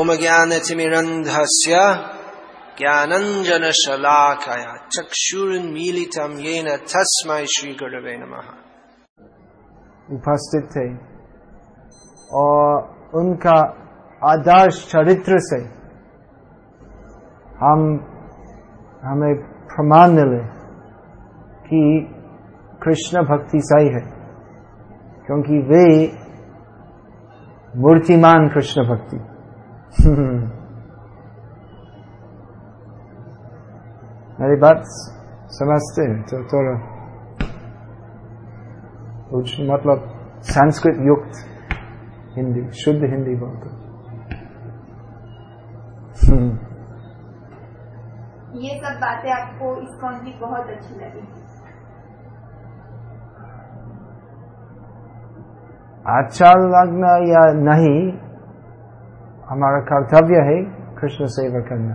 ओम ज्ञान तिमिरंधस्य ज्ञानंजन शलाकया चक्षुरुन्मीलितम येन तस्मै श्री गुरवे नमः। उपस्थित थे और उनका आदर्श चरित्र से हम हमें प्रमाण मिले कि कृष्ण भक्ति सही है, क्योंकि वे मूर्तिमान कृष्ण भक्ति। मेरी बात समझते हैं तो थोड़ा मतलब संस्कृत युक्त हिंदी शुद्ध हिंदी बोलते ये सब बातें आपको इस्कॉन की बहुत अच्छी लगी अच्छा लगना या नहीं हमारा कर्तव्य है कृष्ण सेवा करना।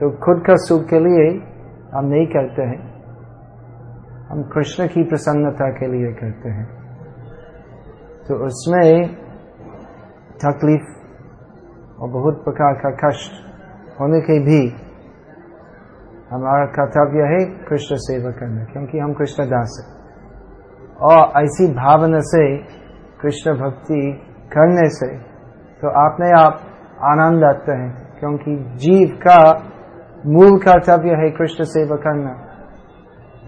तो खुद का सुख के लिए हम नहीं करते हैं। हम कृष्ण की प्रसन्नता के लिए करते हैं। तो उसमें तकलीफ़ और बहुत प्रकार का कष्ट होने के भी हमारा कर्तव्य है कृष्ण सेवा करना, क्योंकि हम कृष्ण दास है। और ऐसी भावना से कृष्ण भक्ति करने से तो आपने आप आनंद आते हैं, क्योंकि जीव का मूल कर्तव्य है कृष्ण सेवा करना।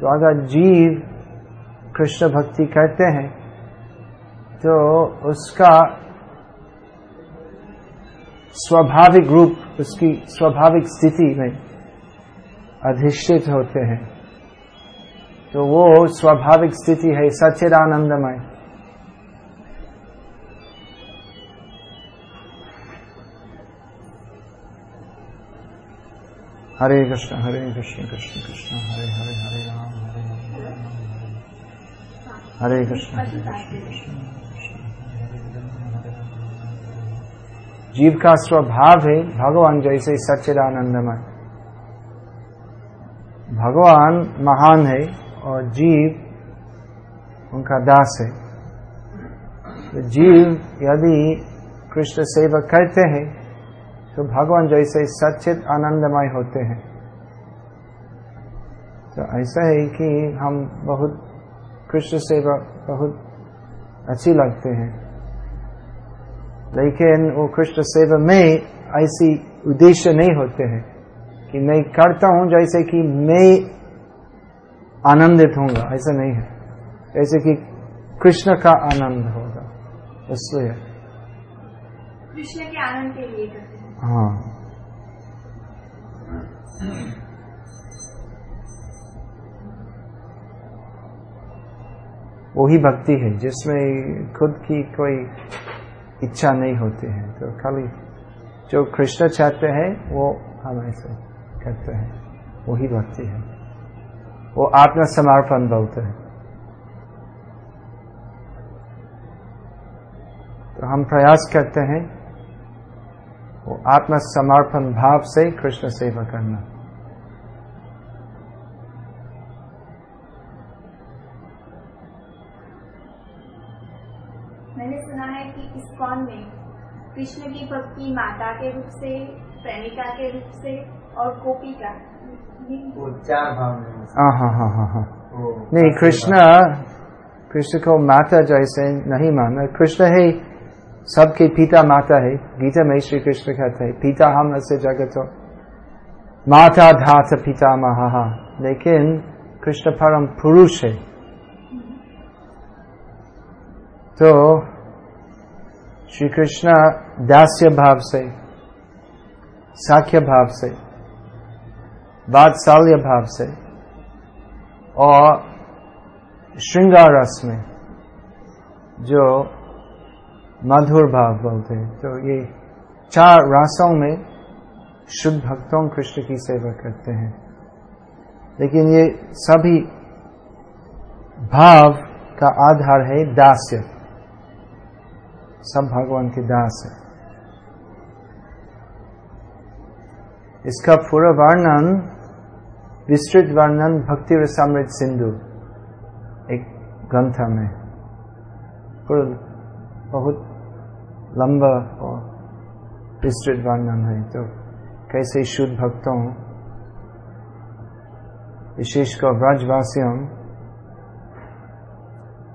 तो अगर जीव कृष्ण भक्ति करते हैं तो उसका स्वाभाविक रूप, उसकी स्वाभाविक स्थिति में अधिष्ठित होते हैं। तो वो स्वाभाविक स्थिति है सच्चिदानंदमय। हरे कृष्ण हरे कृष्ण कृष्ण कृष्ण, हरे हरे हरे राम, हरे हरे कृष्ण हरे कृष्ण कृष्ण जीव का स्वभाव है भगवान जैसे सच्चिदानंदमय। भगवान महान है और जीव उनका दास है। तो जीव यदि कृष्ण सेवा करते हैं तो भगवान जैसे सचित आनंदमय होते हैं। तो ऐसा है कि हम बहुत कृष्ण सेवा बहुत अच्छी लगते हैं। लेकिन वो कृष्ण सेवा में ऐसी उद्देश्य नहीं होते हैं कि मैं करता हूँ जैसे कि मैं आनंदित होऊँगा। ऐसा नहीं है। जैसे कि कृष्ण का आनंद होगा। इसलिए। कृष्ण के आनंद के लिए हाँ। वही भक्ति है, जिसमें खुद की कोई इच्छा नहीं होती है। तो खाली जो कृष्ण चाहते हैं, वो हम ऐसे करते हैं। वही भक्ति है। वो आत्म समर्पण बोलते हैं। तो हम प्रयास करते हैं वो आत्म समर्पण भाव से कृष्ण सेवा करना। मैंने सुना है कि इस्कॉन में कृष्ण की भक्ति माता के रूप से प्रेमिका के रूप से और गोपी का वो चार भाव में हाँ। हाँ हाँ हाँ हाँ नहीं कृष्ण कृष्ण को माता जैसे नहीं माना। कृष्ण है सबके पिता माता है। गीता में श्री कृष्ण कहते हैं पिता हम से जगत हो। माता धात पिता महा लेकिन कृष्ण परम पुरुष है। तो श्री कृष्ण दास्य भाव से, साख्य भाव से, वात्सल्य भाव से, और श्रृंगार रस में जो मधुर भाव बोलते हैं। तो ये चार रासों में शुद्ध भक्तों कृष्ण की सेवा करते हैं। लेकिन ये सभी भाव का आधार है दास्य सब भगवान के दास। है इसका पूरा वर्णन, विस्तृत वर्णन भक्ति रसामृत सिंधु एक ग्रंथ में। बहुत लंबा और विस्तृत वर्णन है। तो कैसे शुद्ध भक्तों, विशेषकर व्रजवासियों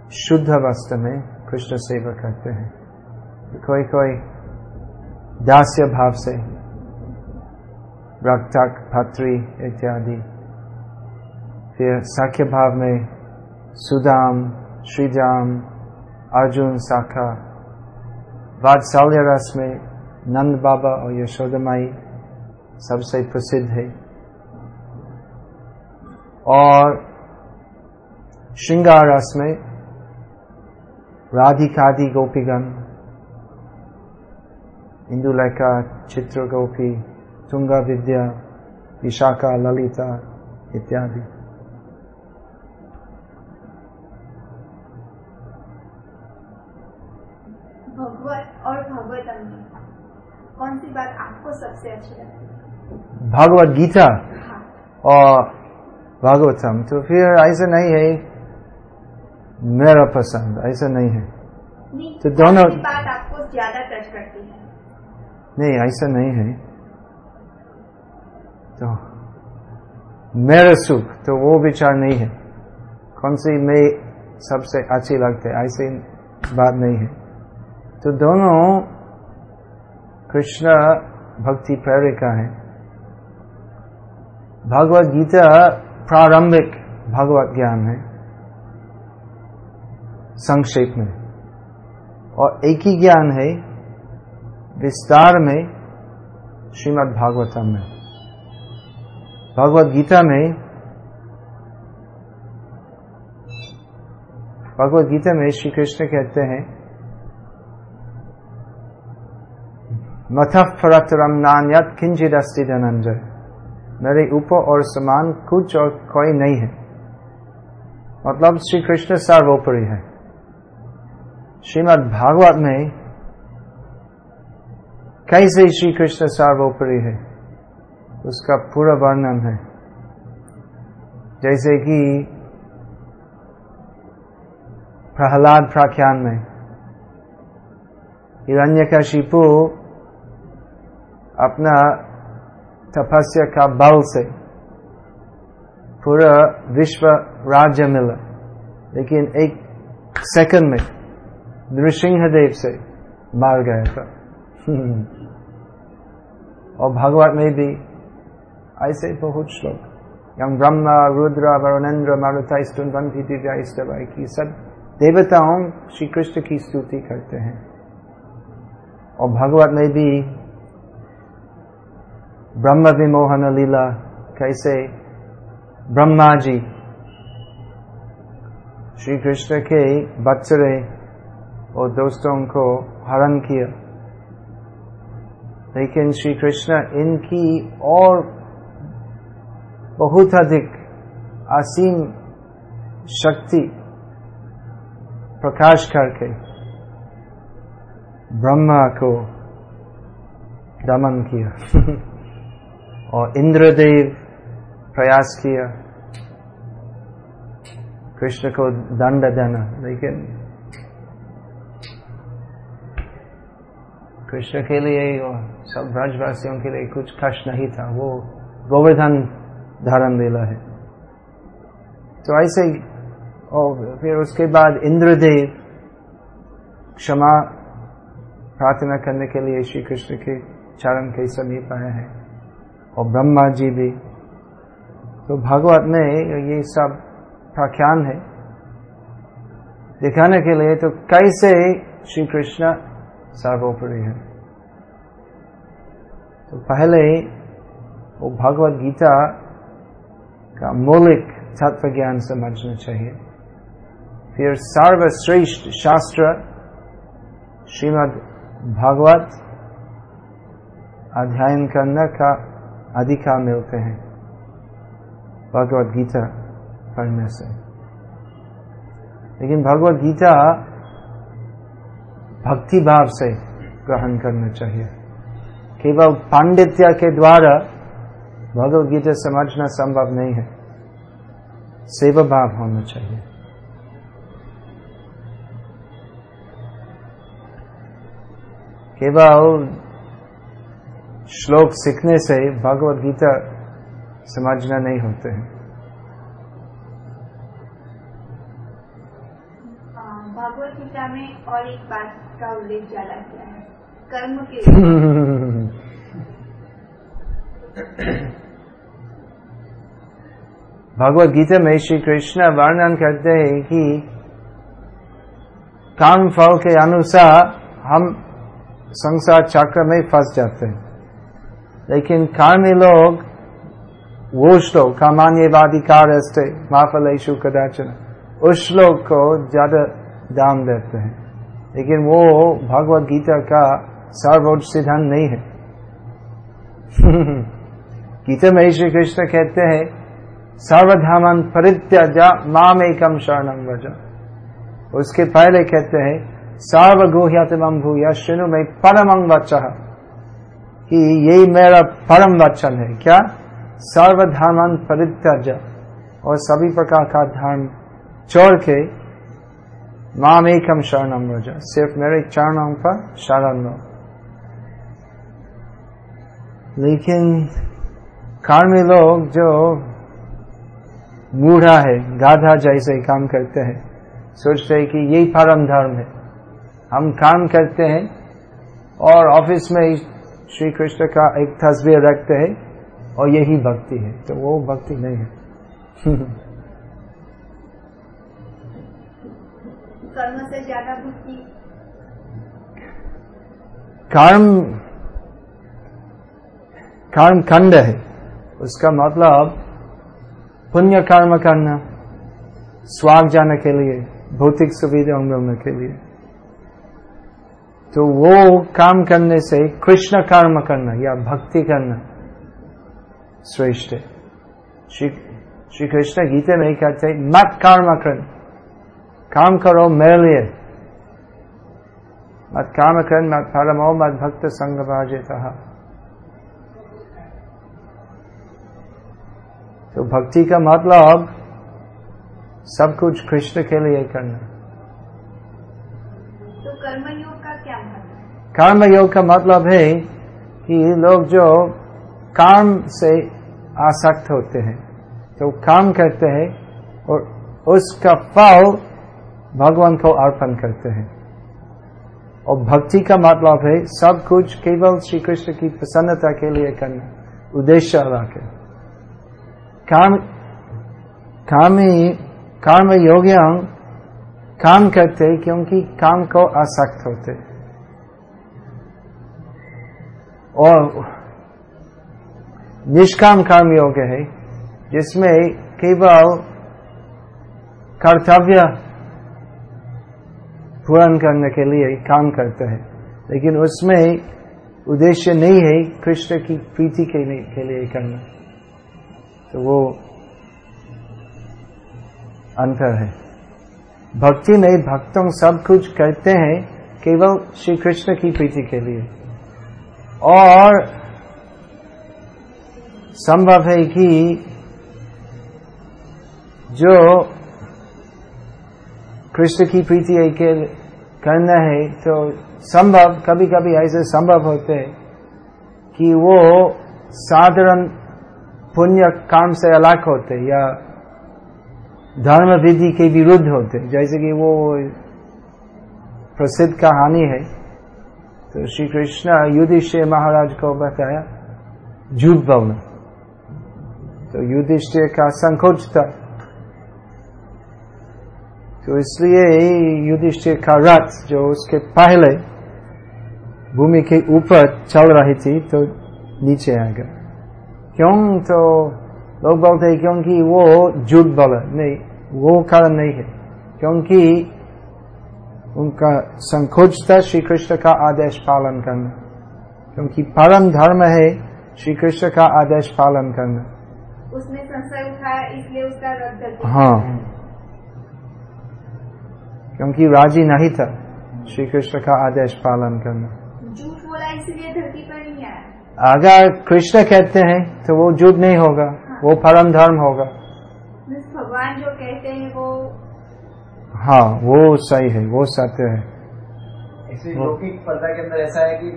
शुद्ध अवस्था में कृष्ण सेवा करते हैं। कोई कोई दास्य भाव से रक्तक, भत्री इत्यादि, फिर साख्य भाव में सुदाम श्रीजाम अर्जुन, शाखा वात्सल्य रस में नंद बाबा और यशोदमाई सबसे प्रसिद्ध है और श्रृंगार रस में राधिकादि गोपीगण इंदुलेखा चित्र गोपी तुंगा विद्या विशाखा ललिता इत्यादि कौन सी बात आपको सबसे अच्छी लगती है? भगवत गीता? हाँ। और भागवतम तो फिर ऐसा नहीं है। मेरा पसंद ऐसा नहीं है। नहीं तो दोनों- बात आपको ज़्यादा टच करती है? नहीं ऐसा नहीं है। तो मेरा सुख तो वो विचार नहीं है। कौन सी में सबसे अच्छी लगते ऐसी बात नहीं है। तो दोनों कृष्ण भक्ति प्रेरिका है। भगवत गीता प्रारंभिक भगवत ज्ञान है, संक्षेप में। और एक ही ज्ञान है, विस्तार में, श्रीमद् भागवतम में। भगवत गीता में, भगवत गीता में श्री कृष्ण कहते हैं मथफ फरतरम नान्यत किंचित अस्ति धनंजय मेरे ऊपर और समान कुछ और कोई नहीं है। मतलब श्री कृष्ण सर्वोपरि है। श्रीमद् भागवत में कैसे श्री कृष्ण सर्वोपरि है, उसका पूरा वर्णन है। जैसे कि प्रहलाद प्राख्यान में, हिरण्यकशिपु अपना तपस्या का बल से पूरा विश्व राज्य मिला। लेकिन एक सेकंड में नृसिंहदेव से मार गया था। और भागवत में भी ऐसे बहुत श्लोक। यम ब्रह्मा, रुद्र वरुणेन्द्र मारुता स्तुनवंती दिव्या की सब देवताओं श्री कृष्ण की स्तुति करते हैं। और भगवत में भी ब्रह्म विमोहन लीला कैसे ब्रह्मा जी श्री कृष्ण के बच्चरे और दोस्तों को हरण किया लेकिन श्री कृष्ण इनकी और बहुत अधिक असीम शक्ति प्रकाश करके ब्रह्मा को दमन किया और इंद्रदेव प्रयास किया। कृष्ण को दंड देना, लेकिन कृष्ण के लिए और सब ब्रजवासियों के लिए कुछ कष्ट नहीं था। वो गोवर्धन धारण लीला है। तो ऐसे ही, और फिर उसके बाद इंद्रदेव क्षमा प्रार्थना करने के लिए श्री कृष्ण के चरण के समीप आए हैं। और ब्रह्मा जी भी। तो भागवत में ये सब प्रख्यान है। दिखाने के लिए तो कैसे श्री कृष्ण सर्वोपरि है? तो पहले वो भगवत गीता का मौलिक तत्व ज्ञान समझना चाहिए। फिर सर्वश्रेष्ठ शास्त्र, श्रीमद भागवत अध्ययन करने का अधिकार मिलते हैं। भगवत गीता पढ़ने से। लेकिन भगवत गीता भक्ति भाव से ग्रहण करना चाहिए। केवल पांडित्य के द्वारा भगवत गीता समझना संभव नहीं है। सेवा भाव होना चाहिए। केवल श्लोक सीखने से भगवत गीता समझना नहीं होते हैं। भगवत गीता में और एक बात का उल्लेख ज़्यादा किया है कर्म के भगवत गीता में श्री कृष्ण वर्णन करते हैं कि काम फल के अनुसार हम संसार चक्र में फंस जाते हैं। लेकिन कार्मी लोग वो श्लोक कामान्यवादिकार अस्ते माफलेशु कदाचन उस श्लोक को ज़्यादा दाम देते हैं लेकिन वो भगवत गीता का सर्वोच्च सिद्धांत नहीं है गीता में श्री कृष्ण कहते हैं सर्वधामन परित्यजा माम एकम शरणम व्रज उसके पहले कहते हैं सर्वगुह्यतम भूया श्रेणु में परमं वच कि यही मेरा परम वचन है। क्या? सर्वधामन परित्यज। और सभी प्रकार का धर्म छोड़ के माम एकम शरणम व्रज। सिर्फ़ मेरे चरणों पर शरण लो। लेकिन कार्मी लोग जो बूढ़ा है, गाधा जैसे काम करते हैं, सोचते हैं कि यही परम धर्म है। हम काम करते हैं और ऑफ़िस में श्री कृष्ण का एक तस्वीर रखते हैं और यही भक्ति है। तो वो भक्ति नहीं है। कर्म से ज़्यादा भक्ति। कर्म कर्म खंड है। उसका मतलब पुण्य कर्म करना स्वाग जाने के लिए भौतिक सुविधा मिलने के लिए। तो वो काम करने से, कृष्ण कर्म करना, या भक्ति करना, श्रेष्ठ है। श्री कृष्ण गीता में कहते, मत कर्म कर। काम करो, मेरे लिए। मत काम कर, मत परमो मत भक्त संग बाजेता तो भक्ति का मतलब सब कुछ कृष्ण के लिए करना। तो कर्म कर्म योग का मतलब है कि लोग जो काम से आसक्त होते हैं तो काम करते हैं और उसका फल भगवान को अर्पण करते हैं। और भक्ति का मतलब है सब कुछ केवल श्री कृष्ण की प्रसन्नता के लिए करना, उद्देश्य रखे काम, कामी कर्म योग्य काम करते क्योंकि काम को आसक्त होते और निष्काम कर्म योग्य है, जिसमें केवल कर्तव्य पूर्ण करने के लिए काम करते हैं। लेकिन उसमें उद्देश्य नहीं है कृष्ण की प्रीति के के लिए करना। तो वो अंतर है। भक्ति नहीं, भक्तों सब कुछ करते हैं केवल श्री कृष्ण की प्रीति के लिए। और संभव है कि जो कृष्ण की प्रीति के करना है तो संभव कभी कभी ऐसे संभव होते हैं कि वो साधारण पुण्य काम से अलग होते या धर्म विधि के विरुद्ध होते जैसे कि वो प्रसिद्ध कहानी है तो श्री कृष्ण युधिष्ठिर महाराज को बताया झूठ बोलना तो युधिष्ठिर का संकोच था तो इसलिए युधिष्ठिर का रथ जो उसके पहले भूमि के ऊपर चल रही थी तो नीचे आ गया। क्यों? तो लोग बोलते हैं, क्योंकि वो झूठ बोला नहीं, वो कारण नहीं है। क्योंकि उनका संकोच था श्री कृष्ण का आदेश पालन करना। क्योंकि परम धर्म है श्री कृष्ण का आदेश पालन करना। उसने संशय उठाया इसलिए उसका रद्द हाँ। क्योंकि राज़ी नहीं था श्री कृष्ण का आदेश पालन करना। झूठ बोला इसलिए धरती पर नहीं आया। अगर कृष्ण कहते हैं तो वो झूठ नहीं होगा हाँ। वो परम धर्म होगा। भगवान जो कहते हैं वो हाँ वो सही है वो सत्य है। एक्चुअली लौकिक पर्दा के अंदर ऐसा है कि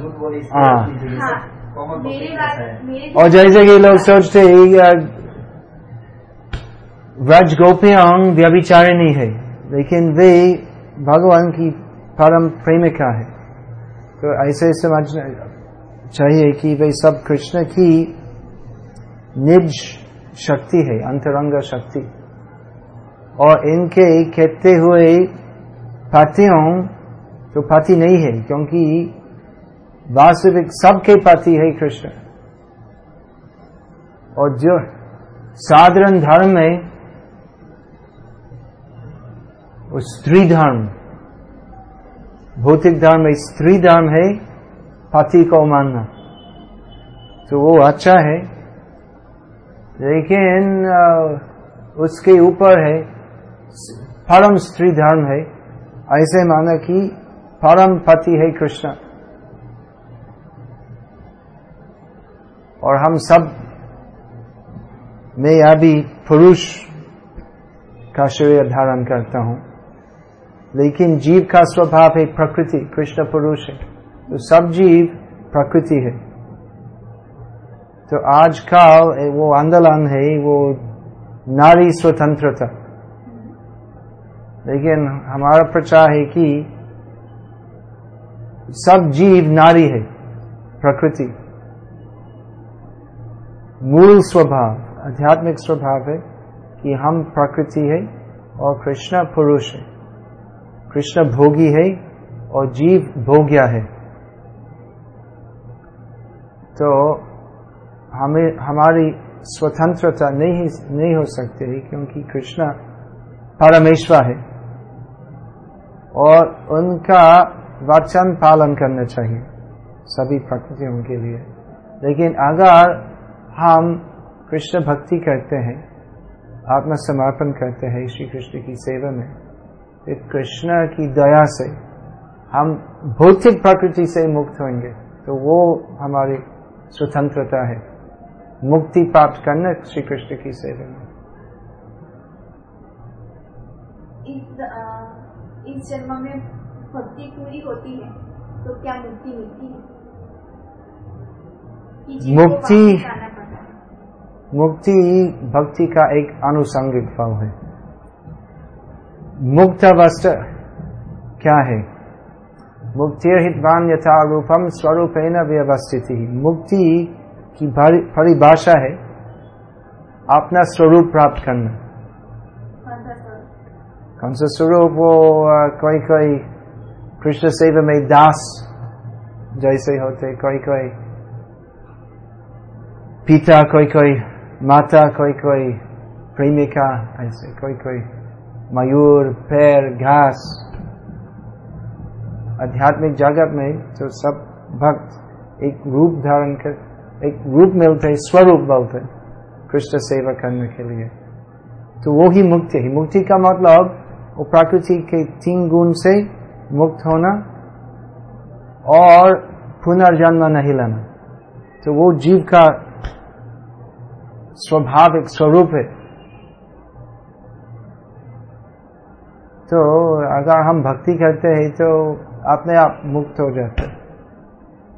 झूठ बोले हाँ। हाँ। है। और जैसे कि लोग सोचते हैं व्रज गोपियाँ व्यभिचारिणी है लेकिन वे भगवान की परम प्रेमिका है? तो ऐसे समझना चाहिए कि वे सब कृष्ण की निज शक्ति है अंतरंग शक्ति। और इनके कहते हुए पतियों तो पति नहीं है, क्योंकि वास्तविक सबके पति है कृष्ण। और जो साधारण धर्म है वो स्त्री धर्म, भौतिक धर्म में स्त्री धर्म है, पति को मानना। तो वो अच्छा है, लेकिन उसके ऊपर है परम स्त्री धर्म है, ऐसे माना कि परम पति है कृष्ण। और हम सब मैं अभी पुरुष का शरीर धारण करता हूँ। लेकिन जीव का स्वभाव है प्रकृति, कृष्ण पुरुष है। तो सब जीव प्रकृति है। तो आजकल वो आंदोलन है, वो नारी स्वतंत्रता। लेकिन हमारा प्रचार है कि सब जीव, नारी है, प्रकृति। मूल स्वभाव, आध्यात्मिक स्वभाव है कि हम प्रकृति है और कृष्ण पुरुष है। कृष्ण भोगी है और जीव भोग्या है। तो हमें, हमारी स्वतंत्रता नहीं नहीं हो सकती है क्योंकि कृष्ण परमेश्वर है। और उनका वचन पालन करना चाहिए। सभी प्रकृतियों के लिए। लेकिन अगर हम कृष्ण भक्ति करते हैं आत्मसमर्पण करते हैं श्री कृष्ण की सेवा में फिर कृष्ण की दया से हम भौतिक प्रकृति से मुक्त होंगे तो वो हमारी स्वतंत्रता है। मुक्ति प्राप्त करना श्री कृष्ण की सेवा में। अ, इस जन्म में भक्ति पूरी होती है तो क्या मुक्ति मिलती है? मुक्ति- है। मुक्ति भक्ति का एक अनुसंगिक भाव है। मुक्त अवस्था क्या है? मुक्तिर्हितवान यथा रूपम स्वरूपेण व्यवस्थित। ही मुक्ति की परिभाषा है अपना स्वरूप प्राप्त करना। स्वरूप? कौन सा स्वरूप वो कोई कोई कृष्ण सेवा में दास जैसे होते कोई कोई पिता कोई कोई माता कोई कोई प्रेमिका ऐसे कोई कोई मयूर पैर घास आध्यात्मिक जगत में तो सब भक्त एक रूप धारण कर एक रूप मिलते हैं, स्वरूप बोलते कृष्ण सेवा करने के लिए तो वो ही मुक्ति है मुक्ति का मतलब वो प्रकृति के तीन गुण से मुक्त होना और पुनर्जन्म नहीं लेना। तो वो जीव का स्वाभाविक स्वरूप है। तो अगर हम भक्ति करते हैं तो अपने आप मुक्त हो जाते हैं।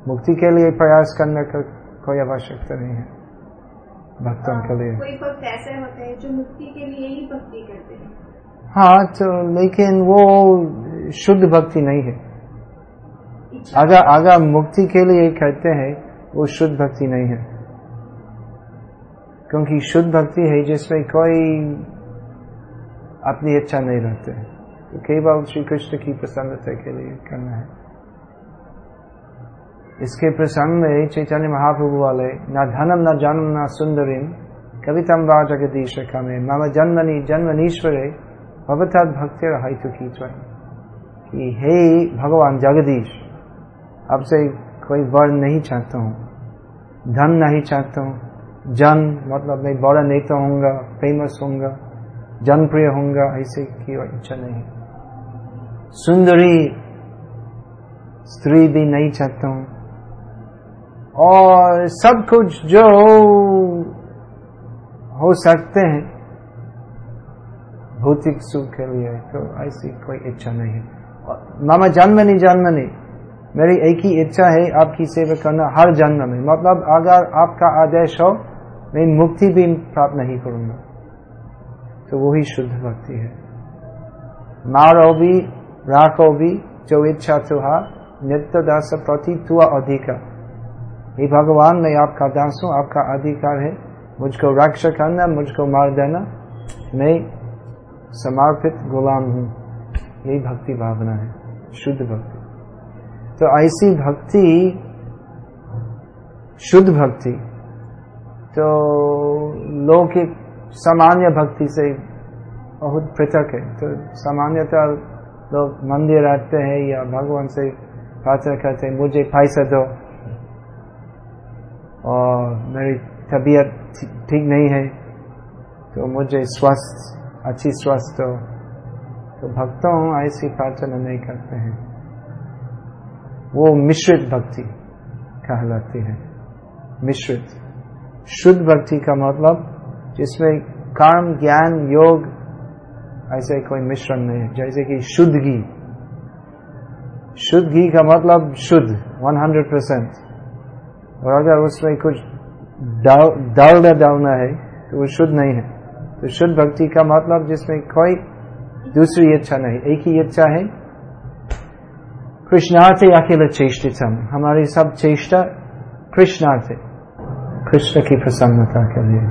मुक्ति के लिए प्रयास करने का कोई आवश्यकता नहीं है भक्तों के लिए। कोई भक्त ऐसे होते हैं जो मुक्ति के लिए ही भक्ति करते हैं। हाँ तो लेकिन वो शुद्ध भक्ति नहीं है। अगर अगर मुक्ति के लिए कहते हैं वो शुद्ध भक्ति नहीं है। क्योंकि शुद्ध भक्ति है जिसमें कोई अपनी इच्छा नहीं रहते तो केवल श्री कृष्ण की प्रसन्नता के लिए करना है। इसके प्रसंग में चैतन्य महाप्रभु वाले न धनम न जन्म न सुंदरीम कवितम वा जगदीश में मम जन्मनि जन्मनीश्वरे भवतद भक्ति हेतु की कि हे भगवान जगदीश, अब से कोई वर्ण नहीं चाहता हूँ, धन नहीं चाहता हूँ, जन मतलब मैं बड़ा नेता होऊँगा फ़ेमस होऊँगा, जनप्रिय होऊँगा, ऐसे की इच्छा नहीं। सुंदरी स्त्री भी नहीं चाहता हूँ। और सब कुछ जो हो सकते हैं। भौतिक सुख के लिए तो ऐसी कोई इच्छा नहीं। मामा जन्मनी जन्मनी मेरी एक ही इच्छा है आपकी सेवा करना, हर जन्म में। मतलब अगर आपका आदेश हो, मैं मुक्ति भी प्राप्त नहीं करूँगा। तो वही शुद्ध भक्ति है। मारो भी, राखो भी, जो इच्छा तुहार नित्य दास प्रति तुआ अधिकार हे भगवान, मैं आपका दास हूँ आपका अधिकार है। मुझको रक्षा करना, मुझको मार देना। मैं समर्पित गुलाम हूँ। यही भक्ति भावना है, शुद्ध भक्ति। तो ऐसी भक्ति, शुद्ध भक्ति तो लौकिक सामान्य भक्ति से बहुत पृथक है। तो सामान्यतः लोग मंदिर आते हैं या भगवान से प्रार्थना करते हैं, मुझे पैसा दो। और मेरी तबीयत ठीक नहीं है तो मुझे स्वस्थ अच्छी स्वस्थ हो तो भक्तों ऐसी प्रार्थना नहीं करते हैं। वो मिश्रित भक्ति कहलाती है। मिश्रित। शुद्ध भक्ति का मतलब जिसमें कर्म ज्ञान, योग ऐसे कोई मिश्रण नहीं है। जैसे कि शुद्ध घी। शुद्ध घी का मतलब शुद्ध 100 परसेंट और अगर उसमें कुछ डालना डालना है तो वो शुद्ध नहीं है। तो शुद्ध भक्ति का मतलब जिसमें कोई दूसरी इच्छा नहीं एक ही इच्छा है। कृष्णार्थ अकेले चेष्टितम। हमारी सब चेष्टा कृष्णार्थ। कृष्ण की प्रसन्नता के लिए।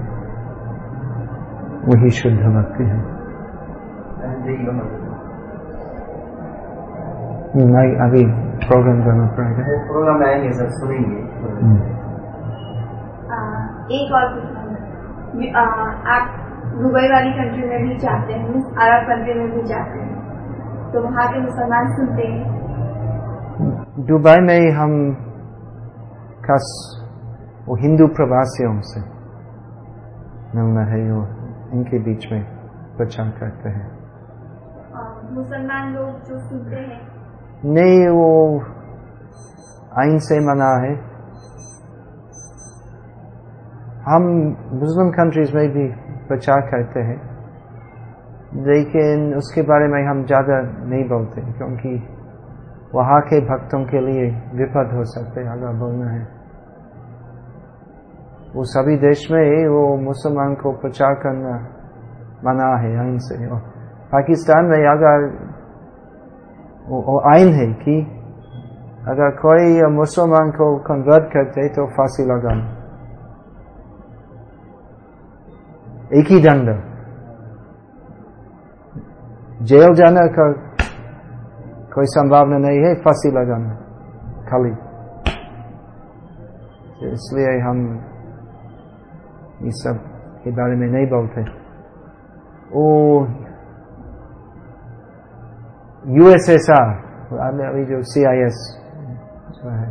वही शुद्ध भक्ति है। नहीं अभी प्रोग्राम करना पड़ेगा। प्रोग्राम आएँगे सर सुनेंगे। एक और आप दुबई वाली कंट्री में भी जाते हैं मीन्स अरब कंट्री में भी जाते हैं। तो वहाँ के मुसलमान सुनते हैं। दुबई में हम खास वो हिंदू प्रवासियों से मिलना है वो इनके बीच में प्रचार करते हैं। मुसलमान लोग जो सुनते हैं। नहीं वो आइन से मना है। हम मुस्लिम कंट्रीज़ में भी प्रचार करते हैं। लेकिन उसके बारे में हम ज़्यादा नहीं बोलते, क्योंकि वहाँ के भक्तों के लिए विपद हो सकते हैं, अगर बोलना है। वो सभी देश में वो मुसलमान को प्रचार करना मना है आइन से। और पाकिस्तान में अगर वो आइन है कि अगर कोई मुसलमान को कन्वर्ट करते तो फांसी लगाना। एक ही दंड जेल जाने का कोई संभावना नहीं है, फांसी लगाना, खाली। इसलिए हम इस सब के बारे में नहीं बोलते। वो यूएसएसआर अभी जो सी आई एस है,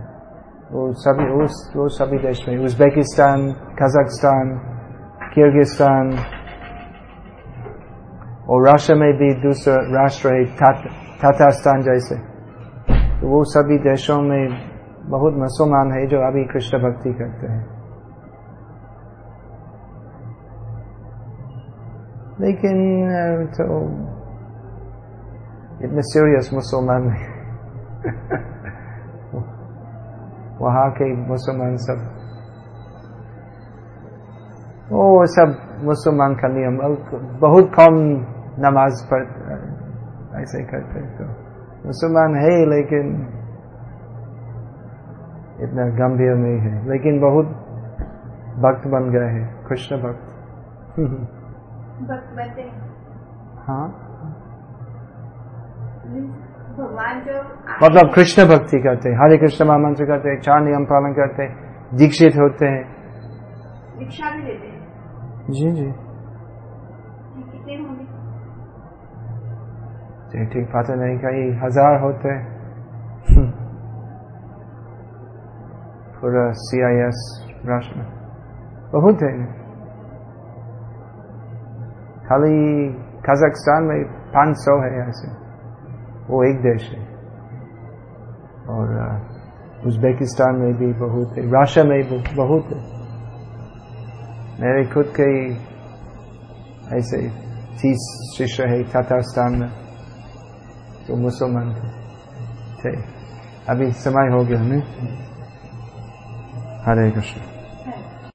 वो सभी उस वो सभी देश में, उज्बेकिस्तान, कजाकिस्तान किर्गिस्तान और राष्ट्र में भी दूसरा राष्ट्र है तातास्तान जैसे। तो वो सभी देशों में बहुत मुसलमान है जो अभी कृष्ण भक्ति करते हैं। लेकिन तो इतने सीरियस मुसलमान वहाँ के मुसलमान सब वो सब मुसलमान का नियम। बहुत कम नमाज़ पढ़ ऐसे करते तो। मुसलमान है लेकिन इतना गंभीर नहीं है। लेकिन बहुत भक्त बन गए हैं कृष्ण भक्त। भक्त बनते हाँ। भगवान जो मतलब कृष्ण भक्ति करते हैं। हरे कृष्ण महामंत्र करते हैं चार नियम पालन करते हैं दीक्षित होते हैं। दीक्षा भी देते हैं। जी जी। कितने होंगे? ठीक पता नहीं कई हज़ार होते। पूरा सी आई एस राष्ट्र में बहुत है। खाली कजाकिस्तान में पाँच सौ है ऐसे। वो एक देश है। और उज्बेकिस्तान में भी बहुत है। रशिया में भी बहुत है। मेरे खुद के ऐसे तीस शिष्य है तथास्थान में तो मुसलमान थे अभी समय हो गया हमें हरे कृष्ण